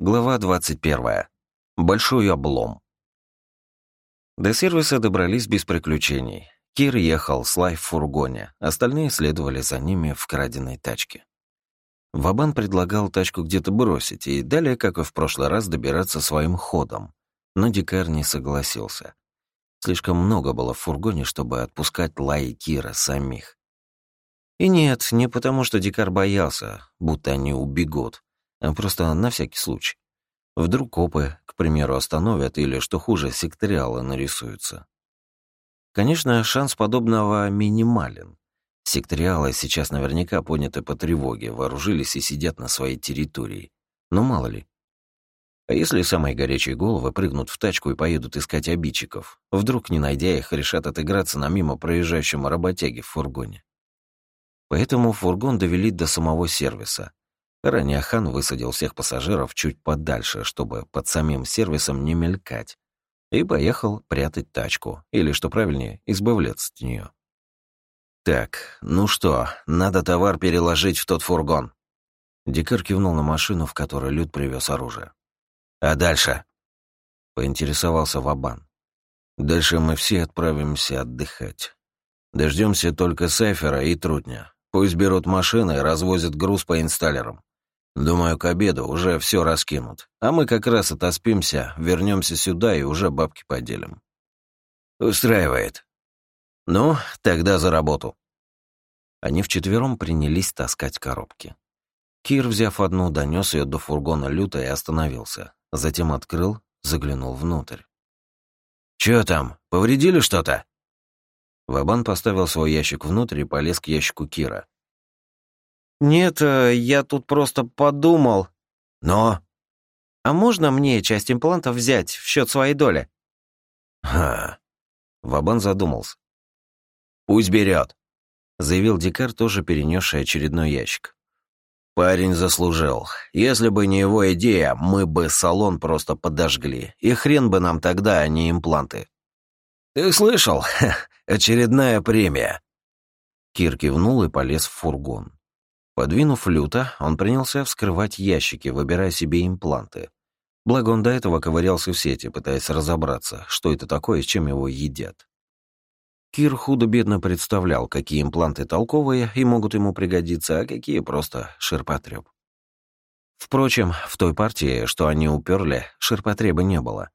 Глава 21. Большой облом. До сервиса добрались без приключений. Кир ехал с Лайф в фургоне, остальные следовали за ними в краденой тачке. Вабан предлагал тачку где-то бросить и далее, как и в прошлый раз, добираться своим ходом. Но Дикар не согласился. Слишком много было в фургоне, чтобы отпускать Лай и Кира самих. И нет, не потому, что Дикар боялся, будто они убегут, а просто на всякий случай. Вдруг копы, к примеру, остановят или, что хуже, секториалы нарисуются. Конечно, шанс подобного минимален. Секториалы сейчас наверняка поняты по тревоге, вооружились и сидят на своей территории. Но мало ли. А если самые горячие головы прыгнут в тачку и поедут искать обидчиков, вдруг, не найдя их, решат отыграться на мимо проезжающем работяге в фургоне? Поэтому фургон довели до самого сервиса, Ранее хан высадил всех пассажиров чуть подальше, чтобы под самим сервисом не мелькать, и поехал прятать тачку, или, что правильнее, избавляться от нее. «Так, ну что, надо товар переложить в тот фургон». Дикар кивнул на машину, в которой Люд привез оружие. «А дальше?» — поинтересовался Вабан. «Дальше мы все отправимся отдыхать. Дождемся только Сайфера и Трутня. Пусть берут машины и развозят груз по инсталлерам. Думаю, к обеду уже все раскинут. А мы как раз отоспимся, вернемся сюда и уже бабки поделим. Устраивает. Ну, тогда за работу. Они вчетвером принялись таскать коробки. Кир, взяв одну, донес ее до фургона люто и остановился. Затем открыл, заглянул внутрь. «Чё там, повредили что-то?» Вабан поставил свой ящик внутрь и полез к ящику Кира. «Нет, э, я тут просто подумал». «Но?» «А можно мне часть имплантов взять в счет своей доли?» «Ха». Вабан задумался. «Пусть берет», — заявил Дикар, тоже перенесший очередной ящик. «Парень заслужил. Если бы не его идея, мы бы салон просто подожгли. И хрен бы нам тогда, а не импланты». «Ты слышал? Очередная премия». Кир кивнул и полез в фургон. Подвинув люто, он принялся вскрывать ящики, выбирая себе импланты. Благо он до этого ковырялся в сети, пытаясь разобраться, что это такое и чем его едят. Кир худо-бедно представлял, какие импланты толковые и могут ему пригодиться, а какие просто ширпотреб. Впрочем, в той партии, что они уперли, ширпотреба не было.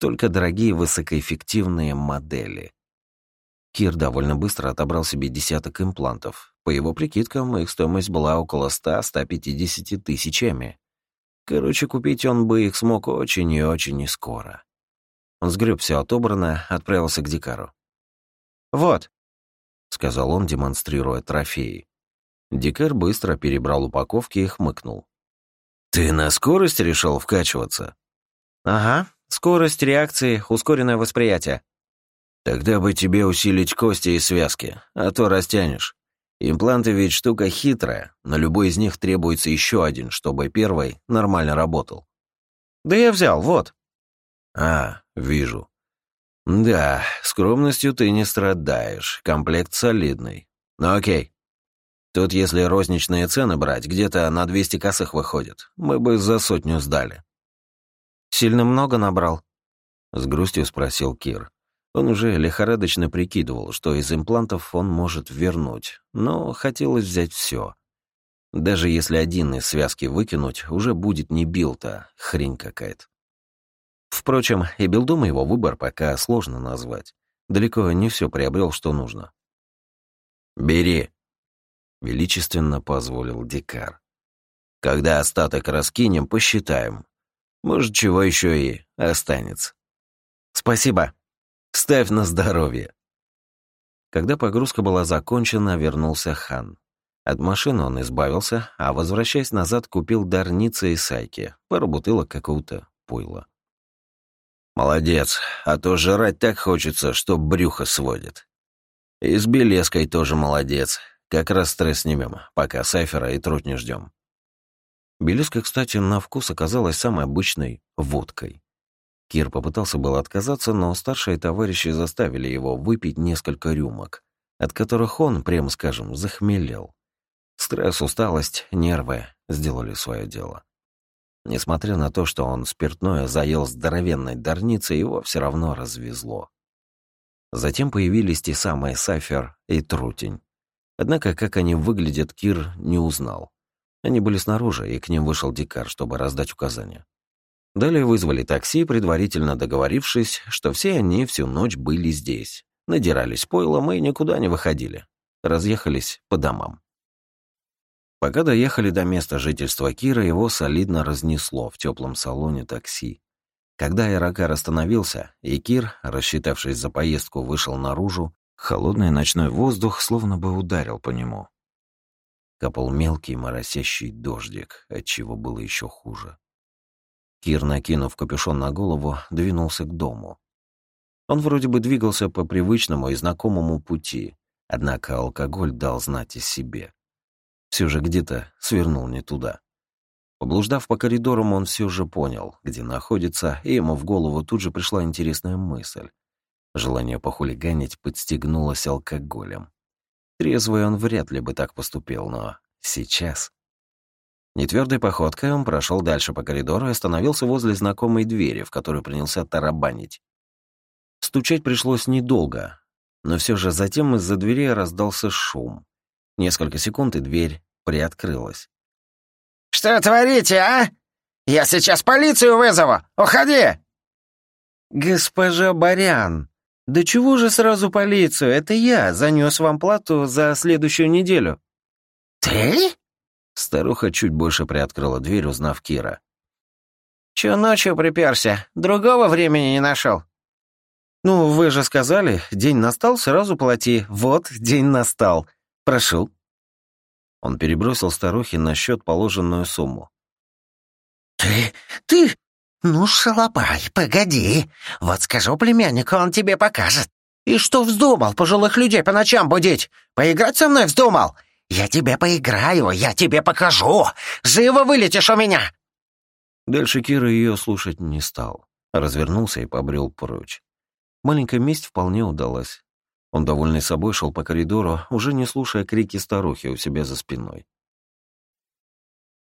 Только дорогие высокоэффективные модели. Кир довольно быстро отобрал себе десяток имплантов. По его прикидкам, их стоимость была около 100-150 тысячами. Короче, купить он бы их смог очень и очень скоро. Он сгреб все отобрано, отправился к Дикару. «Вот», — сказал он, демонстрируя трофеи. Дикар быстро перебрал упаковки и хмыкнул. «Ты на скорость решил вкачиваться?» «Ага, скорость реакции, ускоренное восприятие». Тогда бы тебе усилить кости и связки, а то растянешь. Импланты ведь штука хитрая, на любой из них требуется еще один, чтобы первый нормально работал. Да я взял, вот. А, вижу. Да, скромностью ты не страдаешь, комплект солидный. Ну окей. Тут если розничные цены брать, где-то на 200 косых выходит. Мы бы за сотню сдали. Сильно много набрал? С грустью спросил Кир. Он уже лихорадочно прикидывал, что из имплантов он может вернуть, но хотелось взять все. Даже если один из связки выкинуть, уже будет не билта, хрень какая-то. Впрочем, и билдом его выбор пока сложно назвать. Далеко не все приобрел, что нужно. «Бери», — величественно позволил Дикар. «Когда остаток раскинем, посчитаем. Может, чего еще и останется». «Спасибо», Ставь на здоровье. Когда погрузка была закончена, вернулся хан. От машины он избавился, а, возвращаясь назад, купил дарницы и сайки, пару бутылок какого-то пойла. «Молодец, а то жрать так хочется, что брюхо сводит. И с Белеской тоже молодец. Как раз стресс снимем, пока Сайфера и труд не ждем. Белеска, кстати, на вкус оказалась самой обычной водкой. Кир попытался было отказаться, но старшие товарищи заставили его выпить несколько рюмок, от которых он, прямо скажем, захмелел. Стресс, усталость, нервы сделали свое дело. Несмотря на то, что он спиртное заел здоровенной дарницей, его все равно развезло. Затем появились те самые Сафер и Трутень. Однако, как они выглядят, Кир не узнал. Они были снаружи, и к ним вышел Дикар, чтобы раздать указания. Далее вызвали такси, предварительно договорившись, что все они всю ночь были здесь. Надирались пойлом и никуда не выходили. Разъехались по домам. Пока доехали до места жительства Кира, его солидно разнесло в теплом салоне такси. Когда аэрокар остановился, и Кир, рассчитавшись за поездку, вышел наружу, холодный ночной воздух словно бы ударил по нему. Капал мелкий моросящий дождик, отчего было еще хуже. Кир, накинув капюшон на голову, двинулся к дому. Он вроде бы двигался по привычному и знакомому пути, однако алкоголь дал знать о себе. Все же где-то свернул не туда. Поблуждав по коридорам, он все же понял, где находится, и ему в голову тут же пришла интересная мысль. Желание похулиганить подстегнулось алкоголем. Трезвый он вряд ли бы так поступил, но сейчас... Нетвердой походкой он прошел дальше по коридору и остановился возле знакомой двери, в которую принялся тарабанить. Стучать пришлось недолго, но все же затем из-за двери раздался шум. Несколько секунд, и дверь приоткрылась. «Что творите, а? Я сейчас полицию вызову! Уходи!» «Госпожа Барян, да чего же сразу полицию? Это я занес вам плату за следующую неделю». «Ты?» Старуха чуть больше приоткрыла дверь, узнав Кира. «Чё ночью приперся? Другого времени не нашел. «Ну, вы же сказали, день настал, сразу плати. Вот, день настал. Прошу». Он перебросил старухе на счет положенную сумму. «Ты... ты... ну, шалопай, погоди. Вот скажу племяннику, он тебе покажет. И что вздумал пожилых людей по ночам будить? Поиграть со мной вздумал? Я тебе поиграю, я тебе покажу. Живо вылетишь у меня!» Дальше Кира ее слушать не стал. Развернулся и побрел прочь. Маленькая месть вполне удалась. Он, довольный собой, шел по коридору, уже не слушая крики старухи у себя за спиной.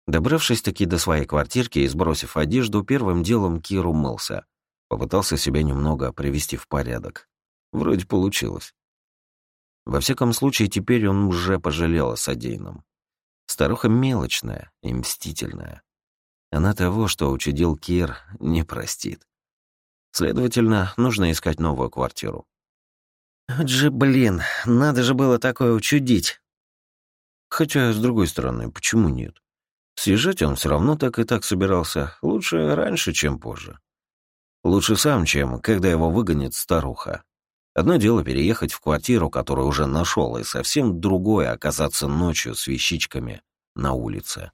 Добравшись таки до своей квартирки и сбросив одежду, первым делом Кир умылся. Попытался себя немного привести в порядок. Вроде получилось. Во всяком случае, теперь он уже пожалел о содеянном. Старуха мелочная и мстительная. Она того, что учудил Кир, не простит. Следовательно, нужно искать новую квартиру. Же, блин, надо же было такое учудить. Хотя, с другой стороны, почему нет? Съезжать он все равно так и так собирался. Лучше раньше, чем позже. Лучше сам, чем когда его выгонит старуха. Одно дело переехать в квартиру, которую уже нашел, и совсем другое оказаться ночью с вещичками на улице.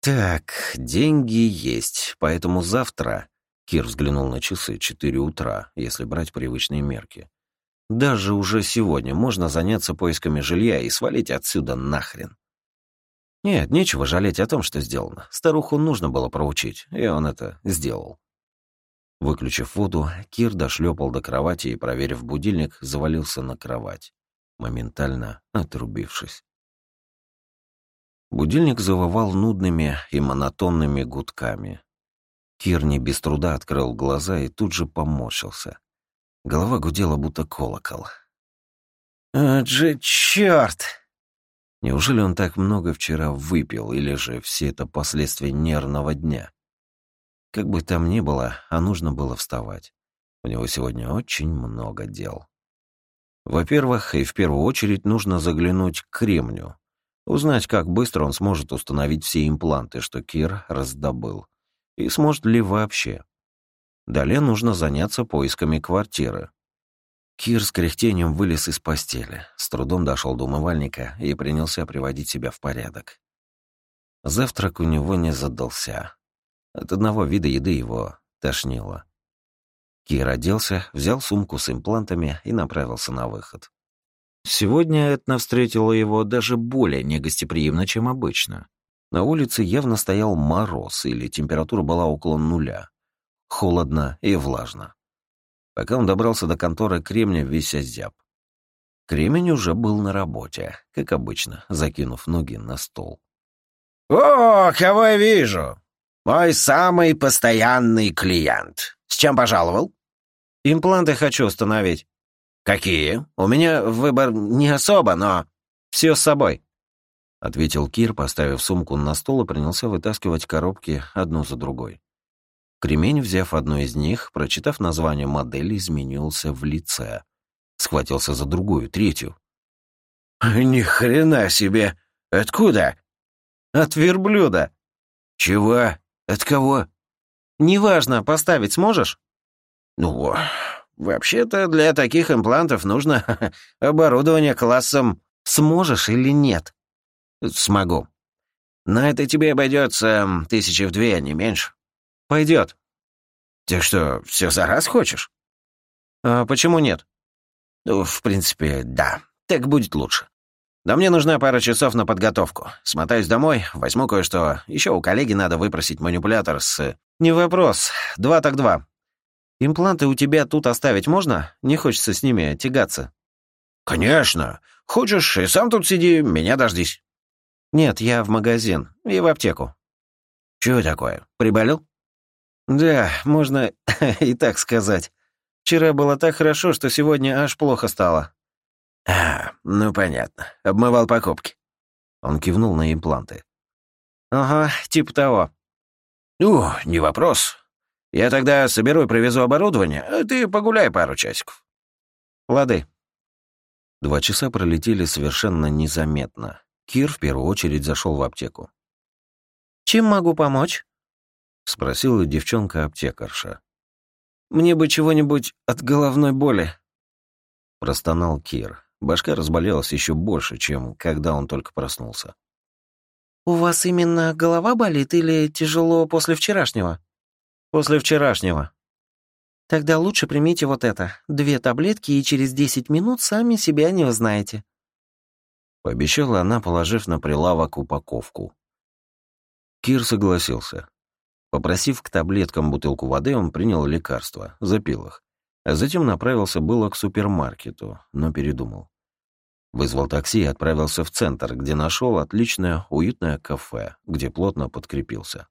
Так, деньги есть, поэтому завтра... Кир взглянул на часы, четыре утра, если брать привычные мерки. Даже уже сегодня можно заняться поисками жилья и свалить отсюда нахрен. Нет, нечего жалеть о том, что сделано. Старуху нужно было проучить, и он это сделал. Выключив воду, Кир дошлепал до кровати и, проверив будильник, завалился на кровать, моментально отрубившись. Будильник завывал нудными и монотонными гудками. Кир не без труда открыл глаза и тут же поморщился. Голова гудела, будто колокол. «Вот же чёрт!» Неужели он так много вчера выпил, или же все это последствия нервного дня? Как бы там ни было, а нужно было вставать. У него сегодня очень много дел. Во-первых, и в первую очередь нужно заглянуть к кремню, узнать, как быстро он сможет установить все импланты, что Кир раздобыл, и сможет ли вообще. Далее нужно заняться поисками квартиры. Кир с кряхтением вылез из постели, с трудом дошел до умывальника и принялся приводить себя в порядок. Завтрак у него не задался. От одного вида еды его тошнило. Кир оделся, взял сумку с имплантами и направился на выход. Сегодня Этна встретила его даже более негостеприимно, чем обычно. На улице явно стоял мороз, или температура была около нуля холодно и влажно. Пока он добрался до конторы Кремня, весь озяб. Кремень уже был на работе, как обычно, закинув ноги на стол. «О, кого я вижу! Мой самый постоянный клиент. С чем пожаловал?» «Импланты хочу установить». «Какие? У меня выбор не особо, но...» «Все с собой», — ответил Кир, поставив сумку на стол и принялся вытаскивать коробки одну за другой. Кремень, взяв одну из них, прочитав название модели, изменился в лице. Схватился за другую, третью. «Ни хрена себе! Откуда?» «От верблюда». «Чего? От кого?» «Неважно, поставить сможешь?» «Ну, вообще-то для таких имплантов нужно оборудование классом «Сможешь или нет?» «Смогу. На это тебе обойдется тысячи в две, не меньше». «Пойдет». «Ты что, все за раз хочешь?» «А почему нет?» «Ну, в принципе, да. Так будет лучше. Да мне нужна пара часов на подготовку. Смотаюсь домой, возьму кое-что. Еще у коллеги надо выпросить манипулятор с...» «Не вопрос. Два так два. Импланты у тебя тут оставить можно? Не хочется с ними тягаться». «Конечно. Хочешь, и сам тут сиди, меня дождись». «Нет, я в магазин и в аптеку». «Чего такое? Приболел?» «Да, можно и так сказать. Вчера было так хорошо, что сегодня аж плохо стало». «А, ну понятно. Обмывал покупки». Он кивнул на импланты. «Ага, типа того». «Ну, не вопрос. Я тогда соберу и привезу оборудование, а ты погуляй пару часиков». «Лады». Два часа пролетели совершенно незаметно. Кир в первую очередь зашел в аптеку. «Чем могу помочь?» — спросила девчонка-аптекарша. «Мне бы чего-нибудь от головной боли», — простонал Кир. Башка разболелась еще больше, чем когда он только проснулся. «У вас именно голова болит или тяжело после вчерашнего?» «После вчерашнего». «Тогда лучше примите вот это. Две таблетки, и через десять минут сами себя не узнаете». Пообещала она, положив на прилавок упаковку. Кир согласился. Попросив к таблеткам бутылку воды, он принял лекарства, запил их. А затем направился было к супермаркету, но передумал. Вызвал такси и отправился в центр, где нашел отличное, уютное кафе, где плотно подкрепился.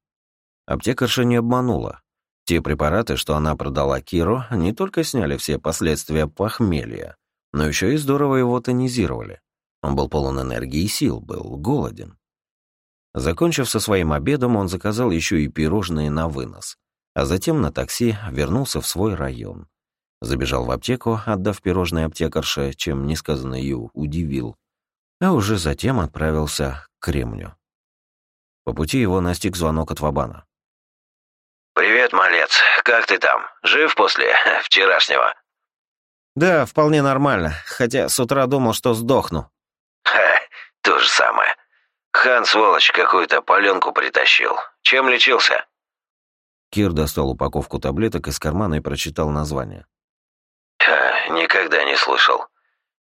Аптекарша не обманула. Те препараты, что она продала Киру, не только сняли все последствия похмелья, но еще и здорово его тонизировали. Он был полон энергии и сил, был голоден. Закончив со своим обедом, он заказал еще и пирожные на вынос, а затем на такси вернулся в свой район. Забежал в аптеку, отдав пирожное аптекарше, чем несказанно ее удивил, а уже затем отправился к Кремню. По пути его настиг звонок от Вабана. «Привет, малец. Как ты там? Жив после вчерашнего?» «Да, вполне нормально, хотя с утра думал, что сдохну». «Ха, то же самое. Хан, сволочь, какую-то паленку притащил. Чем лечился?» Кир достал упаковку таблеток из кармана и прочитал название. Ха, никогда не слышал.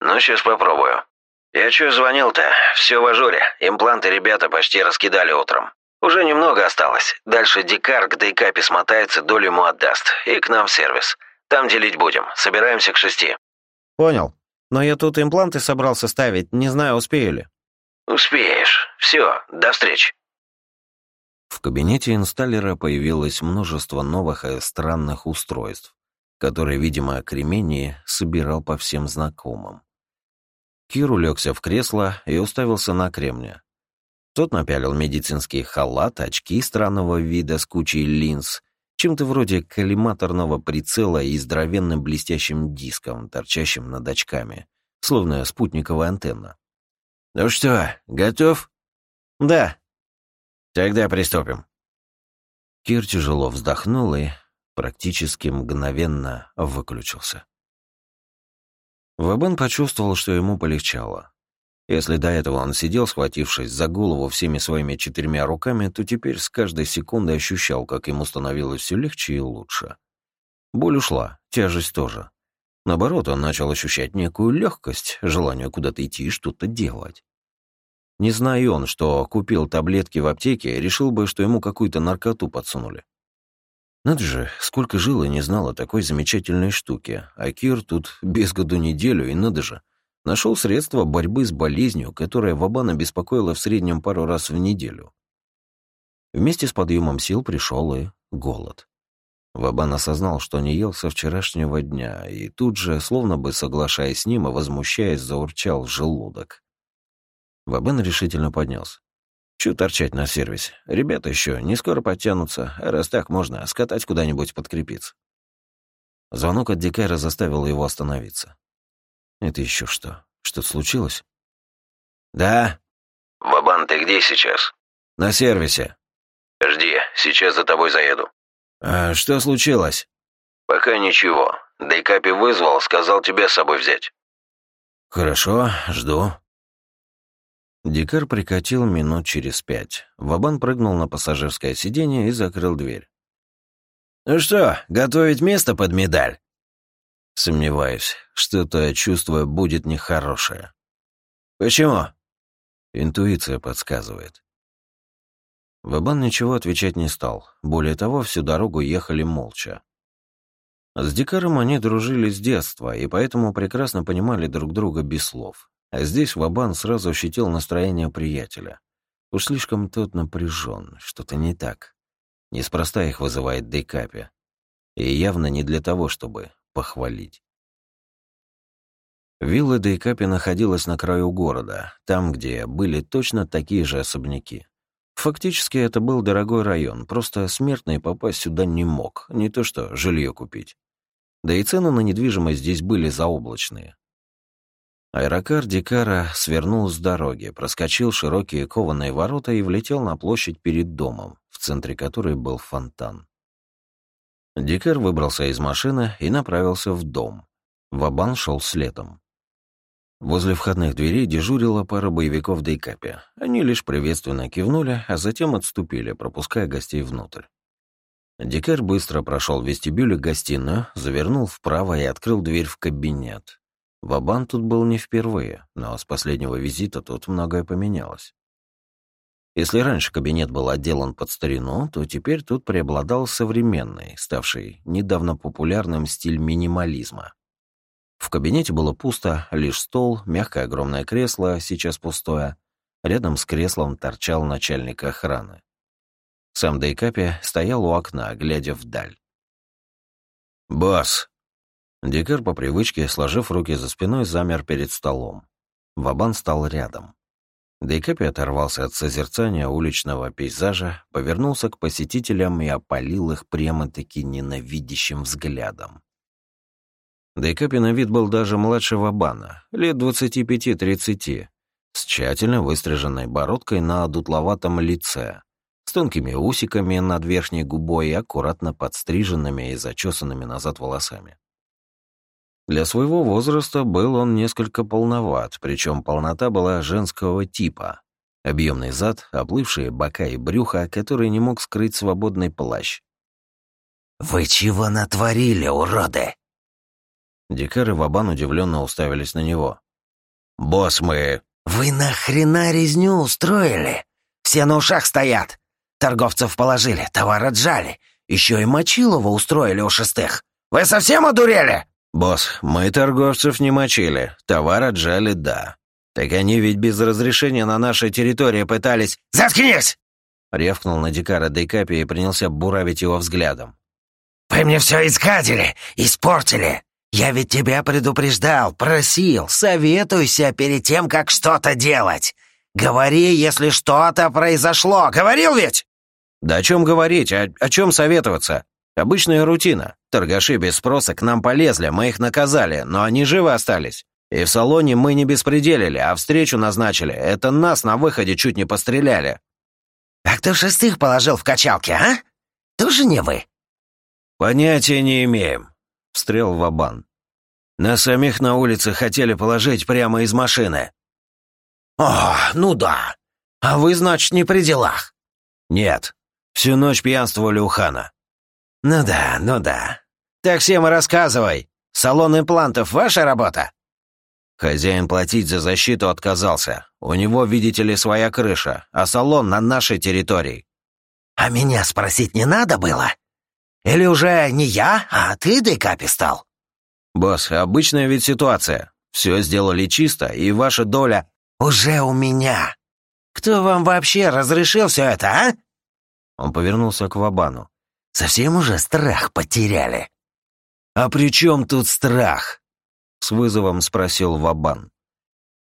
Ну, сейчас попробую. Я чё звонил-то? Все в ажуре. Импланты ребята почти раскидали утром. Уже немного осталось. Дальше Дикар к Дейкапе смотается, долю ему отдаст. И к нам в сервис. Там делить будем. Собираемся к шести. Понял. Но я тут импланты собрался ставить, не знаю, успею ли. Успеешь. Все, до встречи. В кабинете инсталлера появилось множество новых и странных устройств, которые, видимо, Кремени собирал по всем знакомым. Кир улегся в кресло и уставился на Кремня. Тот напялил медицинский халат, очки странного вида с кучей линз, чем-то вроде коллиматорного прицела и здоровенным блестящим диском, торчащим над очками, словно спутниковая антенна. «Ну что, готов?» «Да». «Тогда приступим». Кир тяжело вздохнул и практически мгновенно выключился. Вабен почувствовал, что ему полегчало. Если до этого он сидел, схватившись за голову всеми своими четырьмя руками, то теперь с каждой секундой ощущал, как ему становилось все легче и лучше. Боль ушла, тяжесть тоже. Наоборот, он начал ощущать некую легкость, желание куда-то идти и что-то делать. Не зная он, что купил таблетки в аптеке, решил бы, что ему какую-то наркоту подсунули. Надо же, сколько жил и не знал о такой замечательной штуке, а Кир тут без году неделю, и надо же, Нашел средства борьбы с болезнью, которая Вабана беспокоила в среднем пару раз в неделю. Вместе с подъемом сил пришел и голод. Вабан осознал, что не ел со вчерашнего дня, и тут же, словно бы соглашаясь с ним и возмущаясь, заурчал желудок. Вабан решительно поднялся. Чё торчать на сервисе? Ребята еще не скоро подтянутся, а раз так можно, скатать куда-нибудь подкрепиться. Звонок от Дикара заставил его остановиться. Это еще что? Что-то случилось? Да. Вабан, ты где сейчас? На сервисе. Жди, сейчас за тобой заеду. А что случилось? Пока ничего. Дейкапи вызвал, сказал тебя с собой взять. Хорошо, жду. Дикар прикатил минут через пять. Вабан прыгнул на пассажирское сиденье и закрыл дверь. «Ну что, готовить место под медаль?» Сомневаюсь, что-то, чувствую, будет нехорошее. «Почему?» Интуиция подсказывает. Вабан ничего отвечать не стал. Более того, всю дорогу ехали молча. С Дикаром они дружили с детства, и поэтому прекрасно понимали друг друга без слов. А здесь Вабан сразу ощутил настроение приятеля. Уж слишком тот напряжен, что-то не так. Неспроста их вызывает Дейкапи. И явно не для того, чтобы похвалить. Вилла Дейкапи находилась на краю города, там, где были точно такие же особняки. Фактически это был дорогой район, просто смертный попасть сюда не мог, не то что жилье купить. Да и цены на недвижимость здесь были заоблачные. Аэрокар Дикара свернул с дороги, проскочил широкие кованые ворота и влетел на площадь перед домом, в центре которой был фонтан. Дикар выбрался из машины и направился в дом. Вабан шел следом. Возле входных дверей дежурила пара боевиков Дейкапи. Они лишь приветственно кивнули, а затем отступили, пропуская гостей внутрь. Дикар быстро прошел в вестибюле гостиную, завернул вправо и открыл дверь в кабинет. Вабан тут был не впервые, но с последнего визита тут многое поменялось. Если раньше кабинет был отделан под старину, то теперь тут преобладал современный, ставший недавно популярным стиль минимализма. В кабинете было пусто, лишь стол, мягкое огромное кресло, сейчас пустое. Рядом с креслом торчал начальник охраны. Сам Дейкапи стоял у окна, глядя вдаль. «Босс!» Дикар по привычке, сложив руки за спиной, замер перед столом. Вабан стал рядом. Дейкапи оторвался от созерцания уличного пейзажа, повернулся к посетителям и опалил их прямо-таки ненавидящим взглядом. Дейкапи на вид был даже младше Вабана, лет 25-30, с тщательно выстриженной бородкой на дутловатом лице, с тонкими усиками над верхней губой и аккуратно подстриженными и зачесанными назад волосами. Для своего возраста был он несколько полноват, причем полнота была женского типа. Объемный зад, оплывшие бока и брюхо, который не мог скрыть свободный плащ. «Вы чего натворили, уроды?» Дикар и Вабан удивленно уставились на него. «Босс, мы...» «Вы нахрена резню устроили? Все на ушах стоят. Торговцев положили, товар отжали. Еще и Мочилова устроили у шестых. Вы совсем одурели?» «Босс, мы торговцев не мочили. Товар отжали, да. Так они ведь без разрешения на нашей территории пытались...» «Заткнись!» Ревкнул на Дикара Дейкапи и принялся буравить его взглядом. «Вы мне все изгадили, испортили. Я ведь тебя предупреждал, просил, советуйся перед тем, как что-то делать. Говори, если что-то произошло. Говорил ведь?» «Да о чем говорить? О, о чем советоваться? Обычная рутина. Торгаши без спроса к нам полезли, мы их наказали, но они живы остались. И в салоне мы не беспределили, а встречу назначили. Это нас на выходе чуть не постреляли». «А кто шестых положил в качалке, а? Тоже не вы?» «Понятия не имеем», — встрел Вабан. «На самих на улице хотели положить прямо из машины». «О, ну да. А вы, значит, не при делах?» «Нет. Всю ночь пьянствовали у хана». «Ну да, ну да. Так всем и рассказывай. Салон имплантов — ваша работа?» Хозяин платить за защиту отказался. У него, видите ли, своя крыша, а салон на нашей территории. «А меня спросить не надо было?» Или уже не я, а ты Дейкапи стал?» «Босс, обычная ведь ситуация. Все сделали чисто, и ваша доля...» «Уже у меня. Кто вам вообще разрешил все это, а?» Он повернулся к Вабану. «Совсем уже страх потеряли?» «А при чем тут страх?» С вызовом спросил Вабан.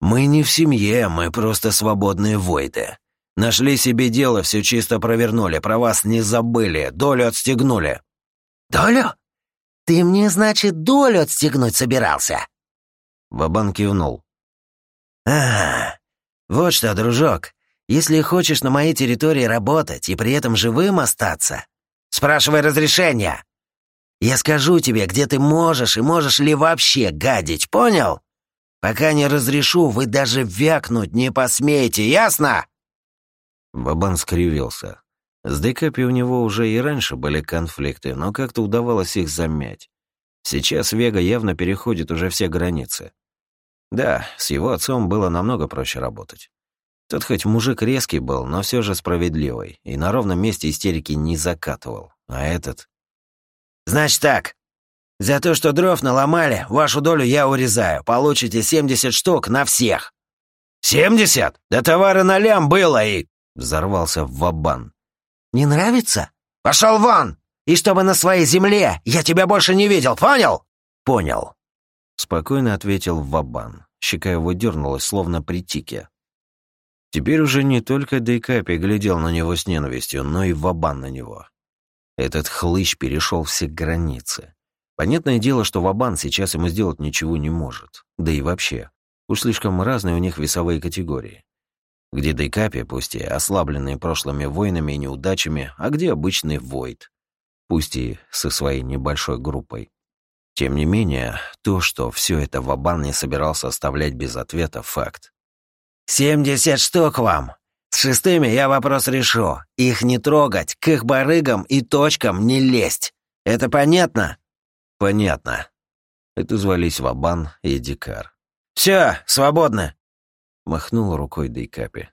«Мы не в семье, мы просто свободные войды. Нашли себе дело, все чисто провернули, про вас не забыли, долю отстегнули». «Долю? Ты мне, значит, долю отстегнуть собирался?» Вабан кивнул. «А, вот что, дружок, если хочешь на моей территории работать и при этом живым остаться, спрашивай разрешения. Я скажу тебе, где ты можешь и можешь ли вообще гадить, понял? Пока не разрешу, вы даже вякнуть не посмеете, ясно?» Бабан скривился. С Декапи у него уже и раньше были конфликты, но как-то удавалось их замять. Сейчас Вега явно переходит уже все границы. Да, с его отцом было намного проще работать. Тот хоть мужик резкий был, но все же справедливый, и на ровном месте истерики не закатывал. А этот... «Значит так, за то, что дров наломали, вашу долю я урезаю. Получите 70 штук на всех». «Семьдесят? Да товара на лям было и...» Взорвался в вабан. «Не нравится? Пошел вон! И чтобы на своей земле я тебя больше не видел, понял?» «Понял», — спокойно ответил Вабан. Щека его дернулась, словно при тике. Теперь уже не только Дейкапи глядел на него с ненавистью, но и Вабан на него. Этот хлыщ перешел все границы. Понятное дело, что Вабан сейчас ему сделать ничего не может. Да и вообще, уж слишком разные у них весовые категории. Где Дейкапи, пусть и ослабленный прошлыми войнами и неудачами, а где обычный Войд, пусть и со своей небольшой группой. Тем не менее, то, что все это Вабан не собирался оставлять без ответа, факт. «Семьдесят штук вам! С шестыми я вопрос решу. Их не трогать, к их барыгам и точкам не лезть. Это понятно?» «Понятно». Это звались Вабан и Дикар. «Все, свободны!» Махнул рукой Дейкапи.